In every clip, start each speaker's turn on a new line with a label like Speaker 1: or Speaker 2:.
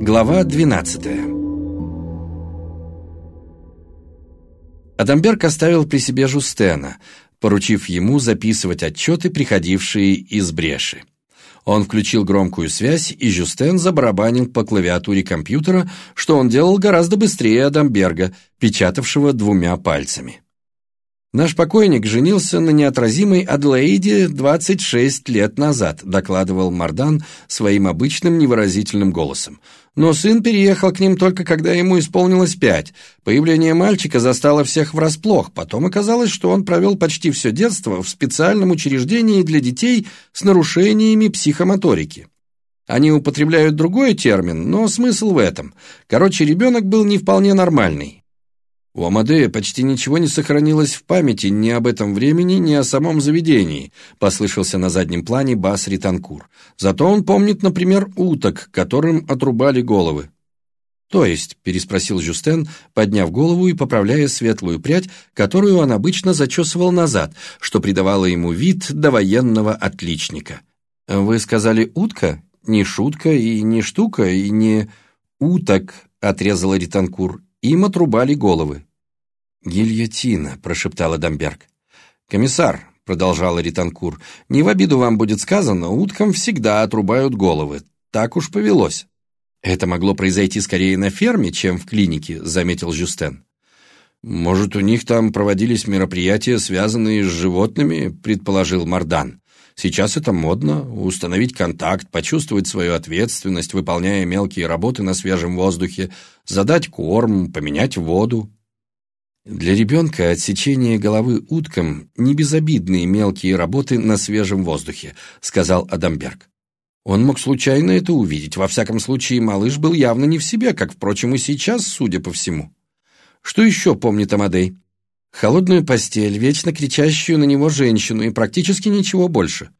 Speaker 1: Глава 12 Адамберг оставил при себе Жустена, поручив ему записывать отчеты, приходившие из бреши. Он включил громкую связь, и Жюстен забарабанил по клавиатуре компьютера, что он делал гораздо быстрее Адамберга, печатавшего двумя пальцами. Наш покойник женился на неотразимой Адлоиде 26 лет назад, докладывал Мардан своим обычным невыразительным голосом. Но сын переехал к ним только когда ему исполнилось пять. Появление мальчика застало всех врасплох. Потом оказалось, что он провел почти все детство в специальном учреждении для детей с нарушениями психомоторики. Они употребляют другой термин, но смысл в этом. Короче, ребенок был не вполне нормальный. У Амадея почти ничего не сохранилось в памяти ни об этом времени, ни о самом заведении, послышался на заднем плане бас Ританкур. Зато он помнит, например, уток, которым отрубали головы. «То есть?» – переспросил Жюстен, подняв голову и поправляя светлую прядь, которую он обычно зачесывал назад, что придавало ему вид довоенного отличника. «Вы сказали «утка»? Не шутка и не штука, и не «уток», – отрезала Ританкур. «Им отрубали головы». «Гильотина», — прошептал Адамберг. «Комиссар», — продолжала Ританкур, — «не в обиду вам будет сказано, уткам всегда отрубают головы. Так уж повелось». «Это могло произойти скорее на ферме, чем в клинике», — заметил Жюстен. «Может, у них там проводились мероприятия, связанные с животными», — предположил Мардан. «Сейчас это модно — установить контакт, почувствовать свою ответственность, выполняя мелкие работы на свежем воздухе, задать корм, поменять воду». Для ребенка отсечение головы уткам – не безобидные мелкие работы на свежем воздухе, сказал Адамберг. Он мог случайно это увидеть, во всяком случае малыш был явно не в себе, как, впрочем, и сейчас, судя по всему. Что еще помнит Амадей? Холодную постель, вечно кричащую на него женщину и практически ничего больше.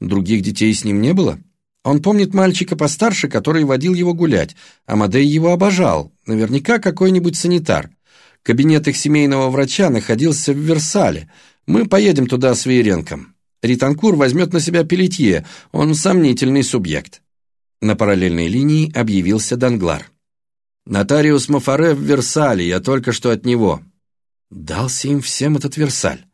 Speaker 1: Других детей с ним не было? Он помнит мальчика постарше, который водил его гулять. Амадей его обожал, наверняка какой-нибудь санитар. Кабинет их семейного врача находился в Версале. Мы поедем туда с Вееренком. Ританкур возьмет на себя Пелетье, он сомнительный субъект». На параллельной линии объявился Данглар. «Нотариус Мафаре в Версале, я только что от него». Дался им всем этот Версаль.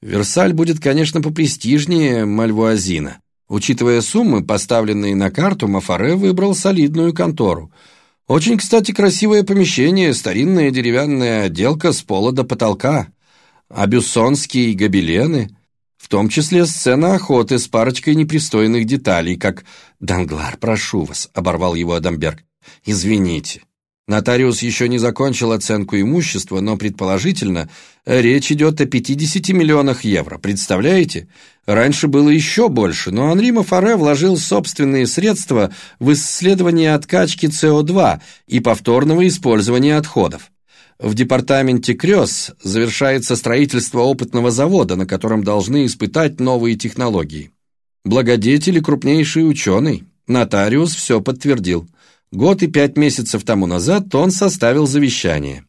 Speaker 1: Версаль будет, конечно, попрестижнее Мальвуазина. Учитывая суммы, поставленные на карту, Мафаре выбрал солидную контору – очень, кстати, красивое помещение, старинная деревянная отделка с пола до потолка, а бюссонские гобелены, в том числе сцена охоты с парочкой непристойных деталей, как «Данглар, прошу вас», — оборвал его Адамберг. «Извините». Нотариус еще не закончил оценку имущества, но, предположительно, речь идет о 50 миллионах евро. Представляете? Раньше было еще больше, но Анри Мафаре вложил собственные средства в исследование откачки СО2 и повторного использования отходов. В департаменте Крёс завершается строительство опытного завода, на котором должны испытать новые технологии. Благодетель и крупнейший ученый. Нотариус все подтвердил. Год и пять месяцев тому назад он составил завещание.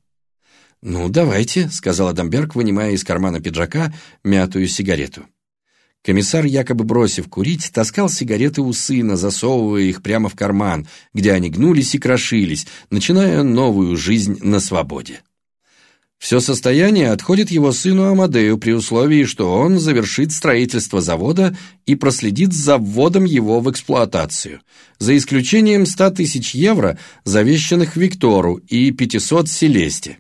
Speaker 1: «Ну, давайте», — сказал Адамберг, вынимая из кармана пиджака мятую сигарету. Комиссар, якобы бросив курить, таскал сигареты у сына, засовывая их прямо в карман, где они гнулись и крошились, начиная новую жизнь на свободе. Все состояние отходит его сыну Амадею при условии, что он завершит строительство завода и проследит за вводом его в эксплуатацию, за исключением 100 тысяч евро, завещанных Виктору, и 500 Селесте.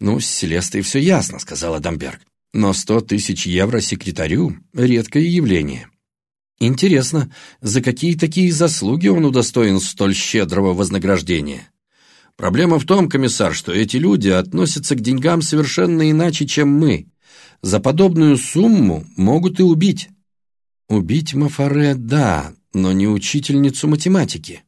Speaker 1: «Ну, с Селестой все ясно», — сказал Адамберг. «Но 100 тысяч евро секретарю — редкое явление». Интересно, за какие такие заслуги он удостоен столь щедрого вознаграждения? Проблема в том, комиссар, что эти люди относятся к деньгам совершенно иначе, чем мы. За подобную сумму могут и убить. Убить Мафаре, да, но не учительницу математики.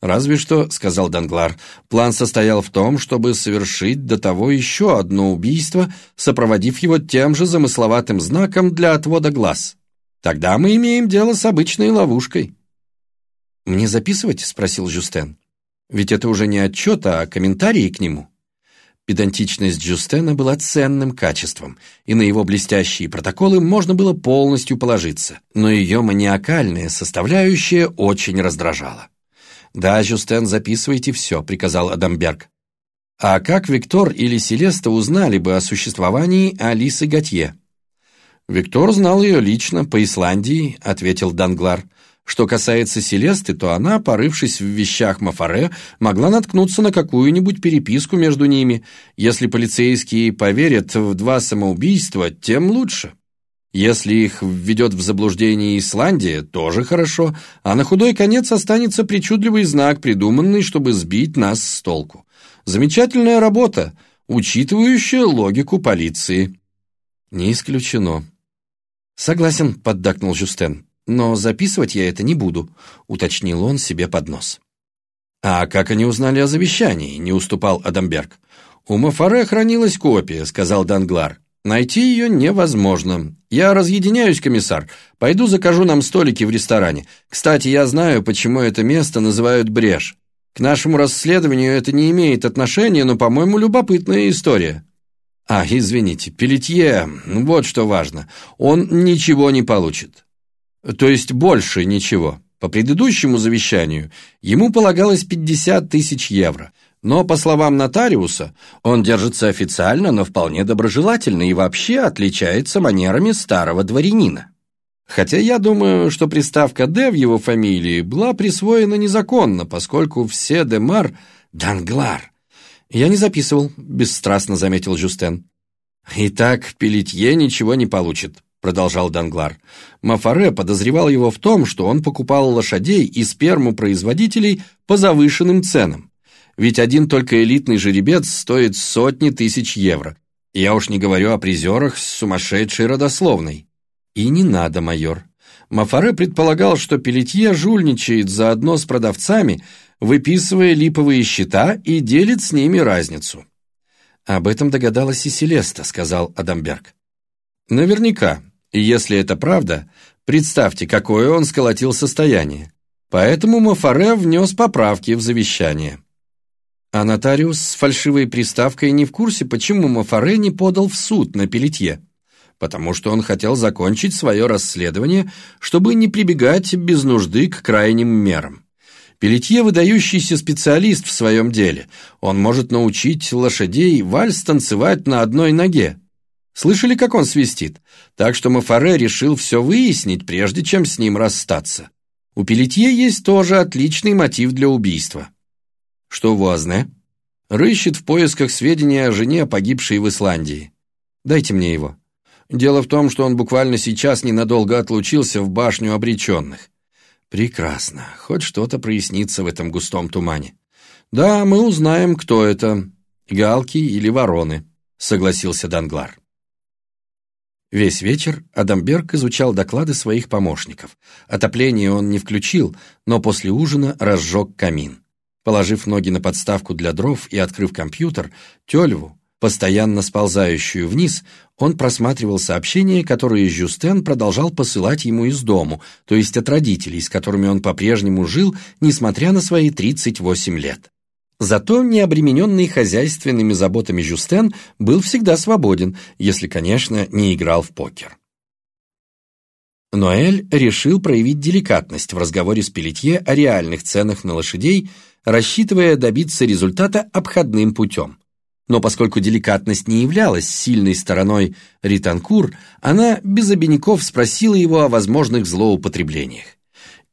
Speaker 1: «Разве что», — сказал Данглар, — «план состоял в том, чтобы совершить до того еще одно убийство, сопроводив его тем же замысловатым знаком для отвода глаз. Тогда мы имеем дело с обычной ловушкой». «Мне записывать?» — спросил Жюстен. Ведь это уже не отчет, а комментарии к нему. Педантичность Джустена была ценным качеством, и на его блестящие протоколы можно было полностью положиться, но ее маниакальная составляющая очень раздражала. «Да, Жюстен, записывайте все», — приказал Адамберг. «А как Виктор или Селеста узнали бы о существовании Алисы Готье?» «Виктор знал ее лично, по Исландии», — ответил Данглар. «Что касается Селесты, то она, порывшись в вещах Мафаре, могла наткнуться на какую-нибудь переписку между ними. Если полицейские поверят в два самоубийства, тем лучше». Если их введет в заблуждение Исландия, тоже хорошо, а на худой конец останется причудливый знак, придуманный, чтобы сбить нас с толку. Замечательная работа, учитывающая логику полиции. Не исключено. Согласен, поддакнул Жюстен, но записывать я это не буду, уточнил он себе под нос. А как они узнали о завещании, не уступал Адамберг. У Мафаре хранилась копия, сказал Данглар. Найти ее невозможно. Я разъединяюсь, комиссар. Пойду закажу нам столики в ресторане. Кстати, я знаю, почему это место называют брешь. К нашему расследованию это не имеет отношения, но, по-моему, любопытная история. А, извините, Пелетье, вот что важно. Он ничего не получит. То есть больше ничего. По предыдущему завещанию ему полагалось 50 тысяч евро – но, по словам нотариуса, он держится официально, но вполне доброжелательно и вообще отличается манерами старого дворянина. Хотя я думаю, что приставка «Д» в его фамилии была присвоена незаконно, поскольку все «Демар» — «Данглар». «Я не записывал», — бесстрастно заметил Жюстен. «Итак, Пелетье ничего не получит», — продолжал Данглар. Мафаре подозревал его в том, что он покупал лошадей и сперму производителей по завышенным ценам ведь один только элитный жеребец стоит сотни тысяч евро. Я уж не говорю о призерах с сумасшедшей родословной. И не надо, майор. Мафаре предполагал, что Пелетье жульничает заодно с продавцами, выписывая липовые счета и делит с ними разницу. Об этом догадалась и Селеста, сказал Адамберг. Наверняка, и если это правда, представьте, какое он сколотил состояние. Поэтому Мафаре внес поправки в завещание. А нотариус с фальшивой приставкой не в курсе, почему Мафаре не подал в суд на Пелетье. Потому что он хотел закончить свое расследование, чтобы не прибегать без нужды к крайним мерам. Пелетье – выдающийся специалист в своем деле. Он может научить лошадей вальс танцевать на одной ноге. Слышали, как он свистит? Так что Мафаре решил все выяснить, прежде чем с ним расстаться. У Пелетье есть тоже отличный мотив для убийства. Что Вуазне? Рыщет в поисках сведений о жене, погибшей в Исландии. Дайте мне его. Дело в том, что он буквально сейчас ненадолго отлучился в башню обреченных. Прекрасно. Хоть что-то прояснится в этом густом тумане. Да, мы узнаем, кто это. Галки или вороны, согласился Данглар. Весь вечер Адамберг изучал доклады своих помощников. Отопление он не включил, но после ужина разжег камин. Положив ноги на подставку для дров и открыв компьютер, Тёльву, постоянно сползающую вниз, он просматривал сообщения, которые Жюстен продолжал посылать ему из дому, то есть от родителей, с которыми он по-прежнему жил, несмотря на свои 38 лет. Зато необремененный хозяйственными заботами Жюстен был всегда свободен, если, конечно, не играл в покер. Ноэль решил проявить деликатность в разговоре с Пелетье о реальных ценах на лошадей, рассчитывая добиться результата обходным путем. Но поскольку деликатность не являлась сильной стороной Ританкур, она без обиняков спросила его о возможных злоупотреблениях.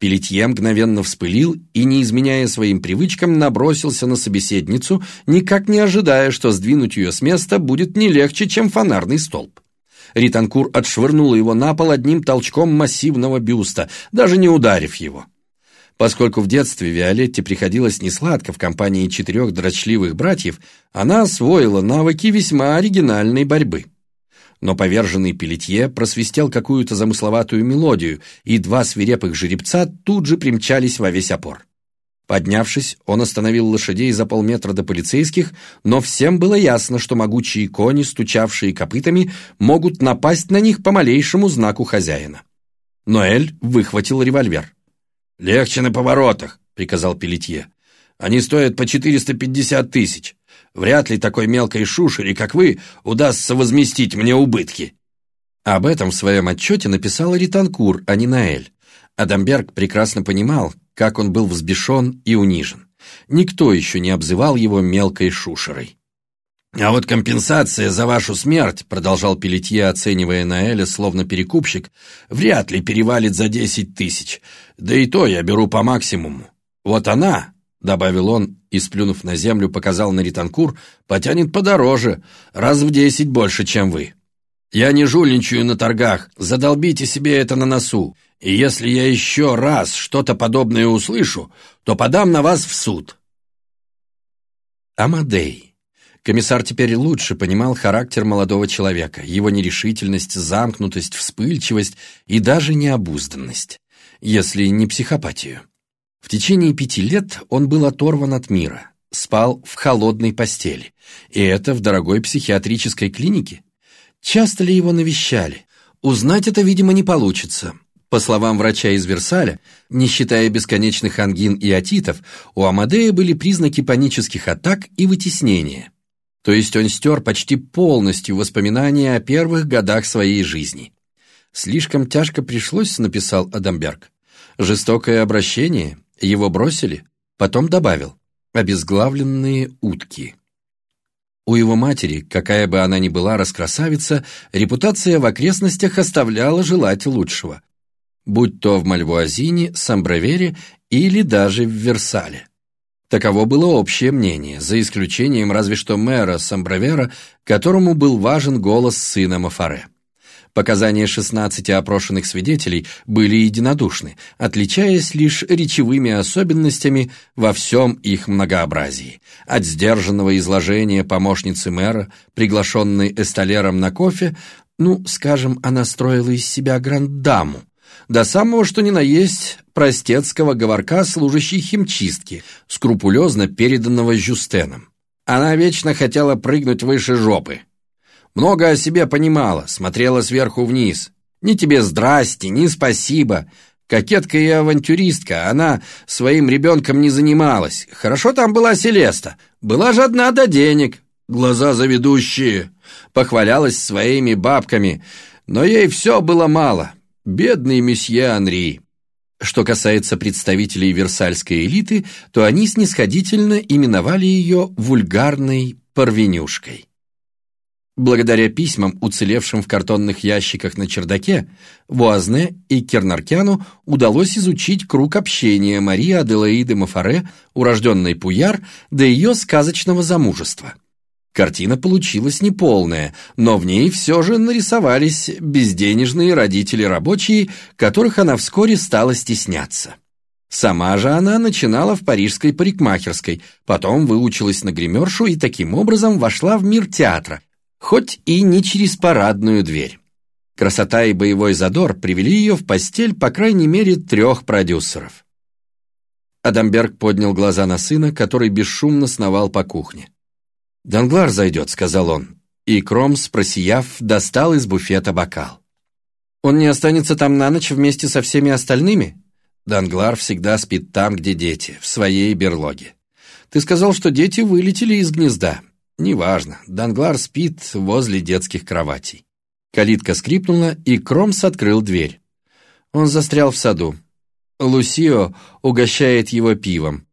Speaker 1: Пелетье мгновенно вспылил и, не изменяя своим привычкам, набросился на собеседницу, никак не ожидая, что сдвинуть ее с места будет не легче, чем фонарный столб. Ританкур отшвырнула его на пол одним толчком массивного бюста, даже не ударив его. Поскольку в детстве Виолетте приходилось несладко в компании четырех дрочливых братьев, она освоила навыки весьма оригинальной борьбы. Но поверженный Пелетье просвистел какую-то замысловатую мелодию, и два свирепых жеребца тут же примчались во весь опор. Поднявшись, он остановил лошадей за полметра до полицейских, но всем было ясно, что могучие кони, стучавшие копытами, могут напасть на них по малейшему знаку хозяина. Ноэль выхватил револьвер. «Легче на поворотах», — приказал Пелетье. «Они стоят по 450 тысяч. Вряд ли такой мелкой шушере, как вы, удастся возместить мне убытки». Об этом в своем отчете написал Ританкур, а не Наэль. Адамберг прекрасно понимал, как он был взбешен и унижен. Никто еще не обзывал его мелкой шушерой. «А вот компенсация за вашу смерть», — продолжал Пелетье, оценивая Наэля словно перекупщик, «вряд ли перевалит за десять тысяч. Да и то я беру по максимуму. Вот она, — добавил он и, сплюнув на землю, показал на Ританкур, — потянет подороже, раз в десять больше, чем вы. Я не жульничаю на торгах, задолбите себе это на носу, и если я еще раз что-то подобное услышу, то подам на вас в суд».
Speaker 2: Амадей Комиссар теперь лучше понимал характер молодого человека, его нерешительность, замкнутость, вспыльчивость и даже необузданность, если не психопатию. В течение пяти лет он был оторван от мира, спал в холодной постели, и это в дорогой психиатрической клинике. Часто ли его навещали? Узнать это, видимо, не получится. По словам врача из Версаля, не считая бесконечных ангин и отитов, у Амадея были признаки панических атак и вытеснения. То есть он стер почти полностью воспоминания о первых годах своей жизни. «Слишком тяжко пришлось», — написал Адамберг. «Жестокое обращение, его бросили». Потом добавил «обезглавленные утки». У его матери, какая бы она ни была раскрасавица, репутация в окрестностях оставляла желать лучшего. Будь то в Мальвуазине, Самбравере или даже в Версале. Таково было общее мнение, за исключением разве что мэра Самбравера, которому был важен голос сына Мафаре. Показания 16 опрошенных свидетелей были единодушны, отличаясь лишь речевыми особенностями во всем их многообразии. От сдержанного изложения помощницы мэра, приглашенной эсталером на кофе, ну, скажем, она строила из себя гранд-даму, до самого что ни на есть простецкого говорка служащей химчистки, скрупулезно переданного Жюстеном. Она вечно хотела прыгнуть выше жопы. Много о себе понимала, смотрела сверху вниз. Ни тебе здрасте, ни спасибо. Кокетка и авантюристка, она своим ребенком не занималась. Хорошо там была Селеста, была жадна до денег, глаза заведущие. Похвалялась своими бабками, но ей все было мало. Бедный месье Анри. Что касается представителей версальской элиты, то они снисходительно именовали ее вульгарной парвенюшкой. Благодаря письмам, уцелевшим в картонных ящиках на чердаке, Вуазне и Кернаркяну удалось изучить круг общения Марии Аделаиды Мафаре, урожденной Пуяр, до ее сказочного замужества. Картина получилась неполная, но в ней все же нарисовались безденежные родители-рабочие, которых она вскоре стала стесняться. Сама же она начинала в парижской парикмахерской, потом выучилась на гримершу и таким образом вошла в мир театра, хоть и не через парадную дверь. Красота и боевой задор привели ее в постель по крайней мере трех продюсеров. Адамберг поднял глаза на сына, который бесшумно сновал по кухне. «Данглар зайдет», — сказал он, и Кромс, просияв, достал из буфета бокал. «Он не останется там на ночь вместе со всеми остальными?» Данглар всегда спит там, где дети, в своей берлоге. «Ты сказал, что дети вылетели из гнезда». «Неважно, Данглар спит возле детских кроватей». Калитка скрипнула, и Кромс открыл дверь. Он застрял в саду. Лусио угощает его пивом.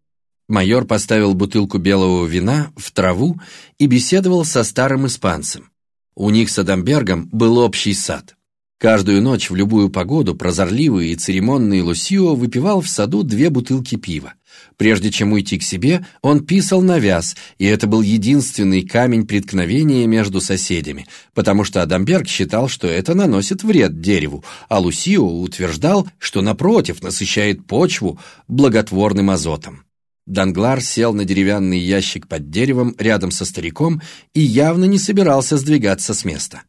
Speaker 2: Майор поставил бутылку белого вина в траву и беседовал со старым испанцем. У них с Адамбергом был общий сад. Каждую ночь в любую погоду прозорливый и церемонный Лусио выпивал в саду две бутылки пива. Прежде чем уйти к себе, он писал на вяз, и это был единственный камень преткновения между соседями, потому что Адамберг считал, что это наносит вред дереву, а Лусио утверждал, что напротив насыщает почву благотворным азотом. Данглар сел на деревянный ящик под деревом рядом со стариком и явно не собирался сдвигаться с места.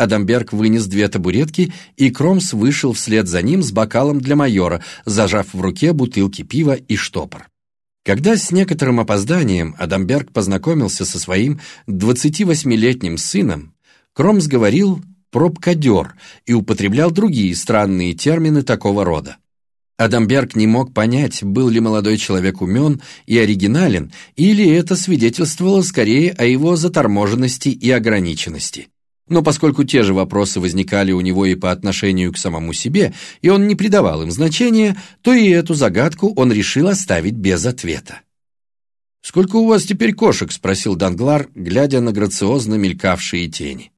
Speaker 2: Адамберг вынес две табуретки, и Кромс вышел вслед за ним с бокалом для майора, зажав в руке бутылки пива и штопор. Когда с некоторым опозданием Адамберг познакомился со своим 28-летним сыном, Кромс говорил «пробкадер» и употреблял другие странные термины такого рода. Адамберг не мог понять, был ли молодой человек умен и оригинален, или это свидетельствовало скорее о его заторможенности и ограниченности. Но поскольку те же вопросы возникали у него и по отношению к самому себе, и он не придавал им значения, то и эту загадку он решил оставить без ответа. «Сколько у вас теперь кошек?» — спросил Данглар, глядя на грациозно мелькавшие тени.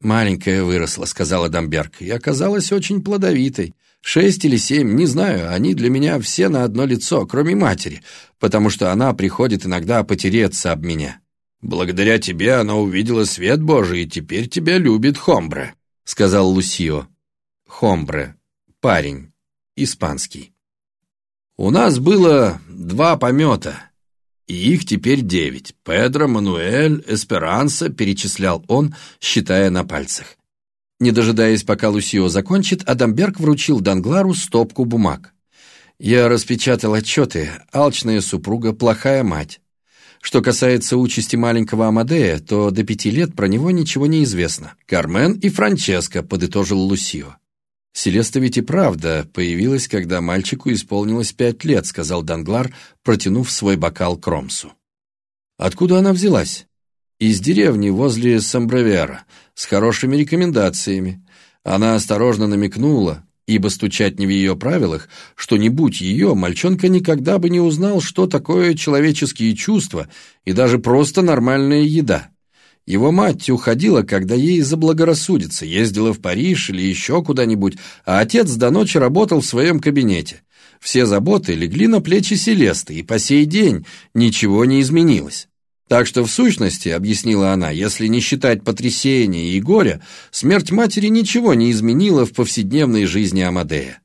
Speaker 2: «Маленькая выросла», — сказала Дамберг, — «и оказалась очень плодовитой. Шесть или семь, не знаю, они для меня все на одно лицо, кроме матери, потому что она приходит иногда потереться об меня». «Благодаря тебе она увидела свет Божий и теперь тебя любит Хомбре», — сказал Лусио. Хомбре. Парень. Испанский. «У нас было два помета, и их теперь девять. Педро, Мануэль, Эсперанса», — перечислял он, считая на пальцах. Не дожидаясь, пока Лусио закончит, Адамберг вручил Данглару стопку бумаг. «Я распечатал отчеты. Алчная супруга, плохая мать. Что касается участи маленького Амадея, то до пяти лет про него ничего не известно. Кармен и Франческо», — подытожил Лусио. «Селеста ведь и правда появилась, когда мальчику исполнилось пять лет», — сказал Данглар, протянув свой бокал Кромсу. «Откуда она взялась?» «Из деревни возле Самбравера, с хорошими рекомендациями. Она осторожно намекнула, ибо стучать не в ее правилах, что не будь ее, мальчонка никогда бы не узнал, что такое человеческие чувства и даже просто нормальная еда. Его мать уходила, когда ей заблагорассудится, ездила в Париж или еще куда-нибудь, а отец до ночи работал в своем кабинете. Все заботы легли на плечи Селесты, и по сей день ничего не изменилось. Так что, в сущности, объяснила она, если не считать потрясения и горя, смерть матери ничего не изменила в повседневной жизни Амадея.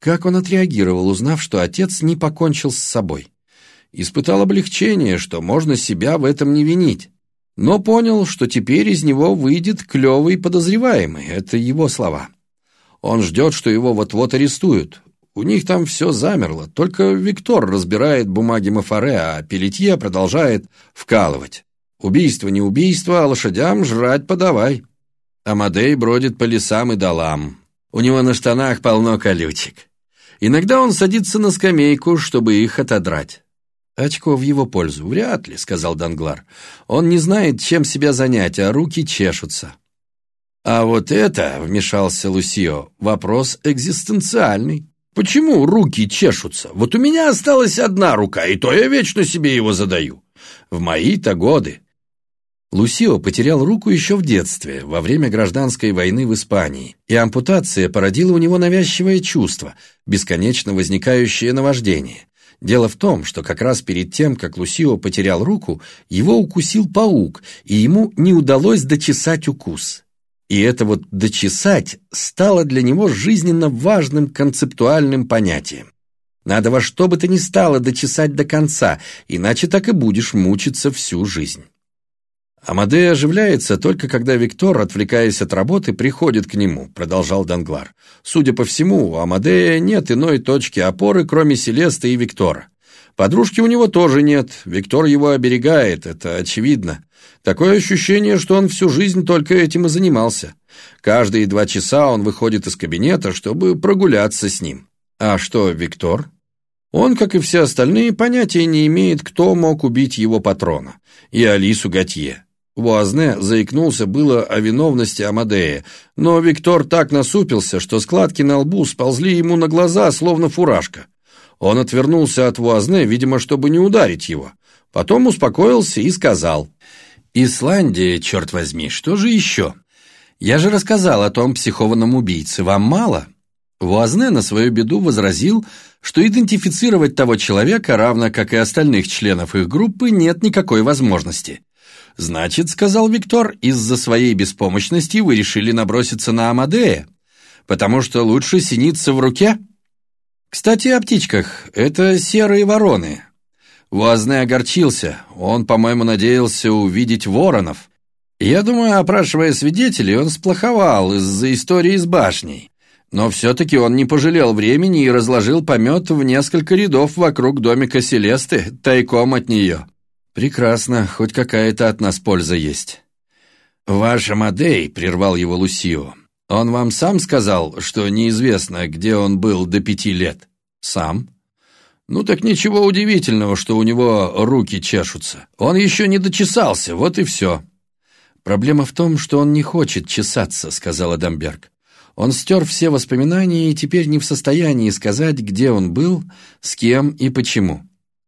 Speaker 2: Как он отреагировал, узнав, что отец не покончил с собой? Испытал облегчение, что можно себя в этом не винить. Но понял, что теперь из него выйдет клевый подозреваемый, это его слова. Он ждет, что его вот-вот арестуют, у них там все замерло, только Виктор разбирает бумаги Мафаре, а Пелетье продолжает вкалывать. Убийство не убийство, а лошадям жрать подавай. Амадей бродит по лесам и долам. У него на штанах полно колючек. Иногда он садится на скамейку, чтобы их отодрать. «Очко в его пользу. Вряд ли», — сказал Данглар. «Он не знает, чем себя занять, а руки чешутся». «А вот это», — вмешался Лусио, — «вопрос экзистенциальный. Почему руки чешутся? Вот у меня осталась одна рука, и то я вечно себе его задаю. В мои-то годы. Лусио потерял руку еще в детстве, во время гражданской войны в Испании, и ампутация породила у него навязчивое чувство, бесконечно возникающее наваждение. Дело в том, что как раз перед тем, как Лусио потерял руку, его укусил паук, и ему не удалось дочесать укус. И это вот «дочесать» стало для него жизненно важным концептуальным понятием. Надо во что бы то ни стало дочесать до конца, иначе так и будешь мучиться всю жизнь. Амадей оживляется только когда Виктор, отвлекаясь от работы, приходит к нему, продолжал Данглар. Судя по всему, у Амадея нет иной точки опоры, кроме Селесты и Виктора. Подружки у него тоже нет, Виктор его оберегает, это очевидно. Такое ощущение, что он всю жизнь только этим и занимался. Каждые два часа он выходит из кабинета, чтобы прогуляться с ним. А что, Виктор? Он, как и все остальные, понятия не имеет, кто мог убить его патрона. И Алису Готье. Вуазне заикнулся было о виновности Амадея, но Виктор так насупился, что складки на лбу сползли ему на глаза, словно фуражка. Он отвернулся от Вуазне, видимо, чтобы не ударить его. Потом успокоился и сказал. «Исландия, черт возьми, что же еще? Я же рассказал о том психованном убийце. Вам мало?» Вуазне на свою беду возразил, что идентифицировать того человека, равно как и остальных членов их группы, нет никакой возможности. «Значит, — сказал Виктор, — из-за своей беспомощности вы решили наброситься на Амадея, потому что лучше синиться в руке?» Кстати, о птичках. Это серые вороны. Вуазне огорчился. Он, по-моему, надеялся увидеть воронов. Я думаю, опрашивая свидетелей, он сплоховал из-за истории с башней. Но все-таки он не пожалел времени и разложил помет в несколько рядов вокруг домика Селесты, тайком от нее. Прекрасно, хоть какая-то от нас польза есть. «Ваша Мадей», — прервал его Лусио, он вам сам сказал, что неизвестно, где он был до пяти лет? Сам? Ну так ничего удивительного, что у него руки чешутся. Он еще не дочесался, вот и все. «Проблема в том, что он не хочет чесаться», — сказал Адамберг. Он стер все воспоминания и теперь не в состоянии сказать, где он был, с кем и почему.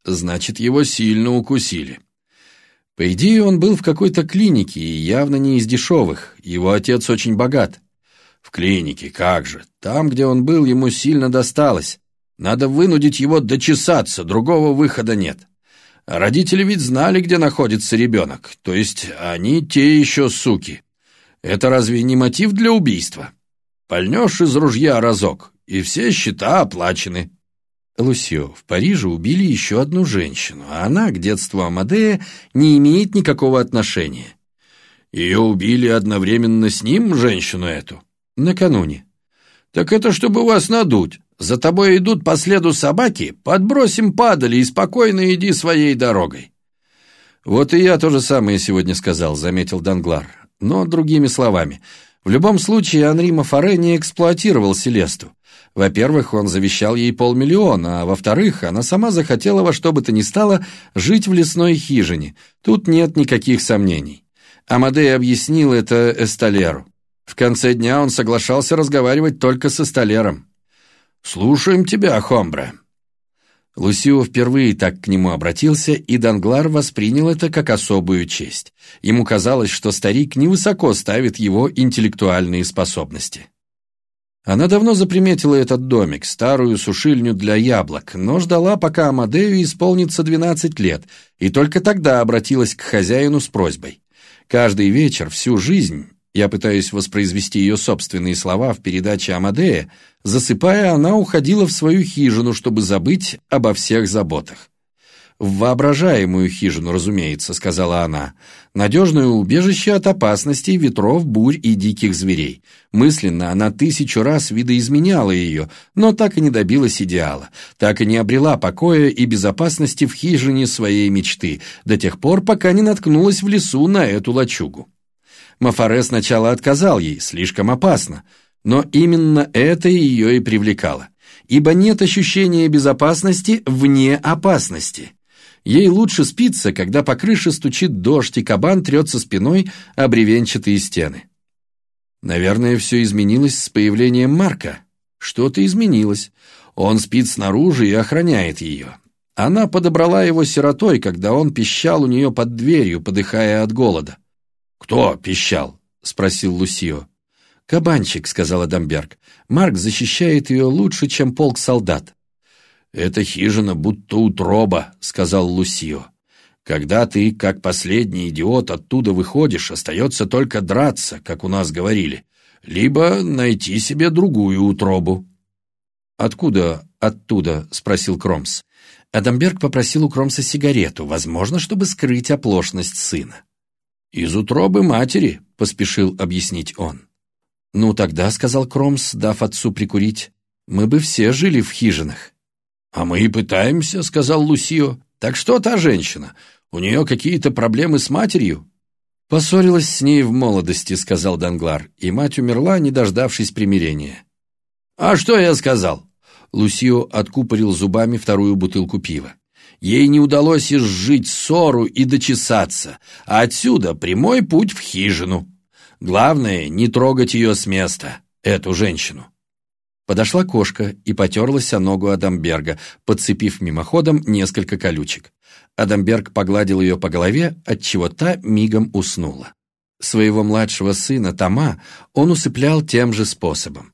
Speaker 2: Значит, его сильно укусили. По идее, он был в какой-то клинике и явно не из дешевых. Его отец очень богат. В клинике, как же. Там, где он был, ему сильно досталось. Надо вынудить его дочесаться, другого выхода нет. Родители ведь знали, где находится ребенок. То есть они те еще суки. Это разве не мотив для убийства? Пальнешь из ружья разок, и все счета оплачены.
Speaker 1: Лусио, в Париже убили еще одну женщину, а она к детству Амадея не имеет никакого отношения.
Speaker 2: Ее убили одновременно с ним, женщину эту?
Speaker 1: Накануне.
Speaker 2: Так это чтобы вас надуть. За тобой идут по следу собаки, подбросим падали и спокойно иди своей дорогой.
Speaker 1: Вот и я то же самое сегодня сказал, заметил Данглар, но другими словами – в любом случае, Анри Мафаре не эксплуатировал Селесту. Во-первых, он завещал ей полмиллиона, а во-вторых, она сама захотела во что бы то ни стало жить в лесной хижине. Тут нет никаких сомнений. Амадей объяснил это Эсталеру. В конце дня он соглашался разговаривать только с Эсталером.
Speaker 2: «Слушаем тебя, Хомбре»,
Speaker 1: Лусио впервые так к нему обратился, и Данглар воспринял это как особую честь. Ему казалось, что старик невысоко ставит его интеллектуальные способности. Она давно заприметила этот домик, старую сушильню для яблок, но ждала, пока Амадею исполнится 12 лет, и только тогда обратилась к хозяину с просьбой. Каждый вечер, всю жизнь, я пытаюсь воспроизвести ее собственные слова в передаче Амадея. Засыпая, она уходила в свою хижину, чтобы забыть обо всех заботах. «В воображаемую хижину, разумеется», — сказала она. «Надежное убежище от опасностей, ветров, бурь и диких зверей». Мысленно она тысячу раз видоизменяла ее, но так и не добилась идеала, так и не обрела покоя и безопасности в хижине своей мечты, до тех пор, пока не наткнулась в лесу на эту лачугу. Мафаре сначала отказал ей, слишком опасно, но именно это ее и привлекало, ибо нет ощущения безопасности вне опасности. Ей лучше спится, когда по крыше стучит дождь и кабан трется спиной о бревенчатые стены. Наверное, все изменилось с появлением Марка. Что-то изменилось. Он спит снаружи и охраняет ее. Она подобрала его сиротой, когда он пищал у нее под дверью, подыхая от голода.
Speaker 2: «Кто пищал?» — спросил Лусио.
Speaker 1: «Кабанчик», — сказал Адамберг. «Марк защищает ее лучше, чем полк солдат».
Speaker 2: «Эта хижина будто утроба», — сказал Лусио. «Когда ты, как последний идиот, оттуда выходишь, остается только драться, как у нас говорили, либо найти себе другую утробу».
Speaker 1: «Откуда оттуда?» — спросил Кромс. Адамберг попросил у Кромса сигарету, возможно, чтобы скрыть оплошность сына.
Speaker 2: «Из утробы матери», — поспешил объяснить он.
Speaker 1: «Ну тогда», — сказал Кромс, дав отцу прикурить, — «мы бы все жили в хижинах».
Speaker 2: «А мы и пытаемся», — сказал Лусио. «Так что та женщина? У нее какие-то проблемы с матерью?»
Speaker 1: «Поссорилась с ней в молодости», — сказал Данглар, и мать умерла, не дождавшись примирения.
Speaker 2: «А что я сказал?»
Speaker 1: Лусио откупорил зубами вторую бутылку пива.
Speaker 2: Ей не удалось изжить ссору и дочесаться, а отсюда прямой путь в хижину. Главное, не трогать ее с места, эту женщину.
Speaker 1: Подошла кошка и потерлась о ногу Адамберга, подцепив мимоходом несколько колючек. Адамберг погладил ее по голове, отчего та мигом уснула. Своего младшего сына Тома он усыплял тем же способом.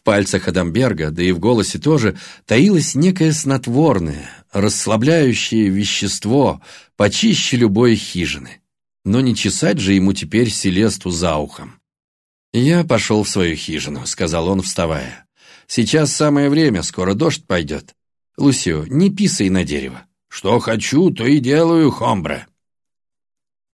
Speaker 1: В пальцах Адамберга, да и в голосе тоже, таилось некое снотворное, расслабляющее вещество, почище любой хижины. Но не чесать же ему теперь Селесту за ухом. «Я пошел в свою хижину», — сказал он, вставая. «Сейчас самое время, скоро дождь пойдет. Лусио, не писай на дерево».
Speaker 2: «Что хочу, то и делаю, Хомбре»,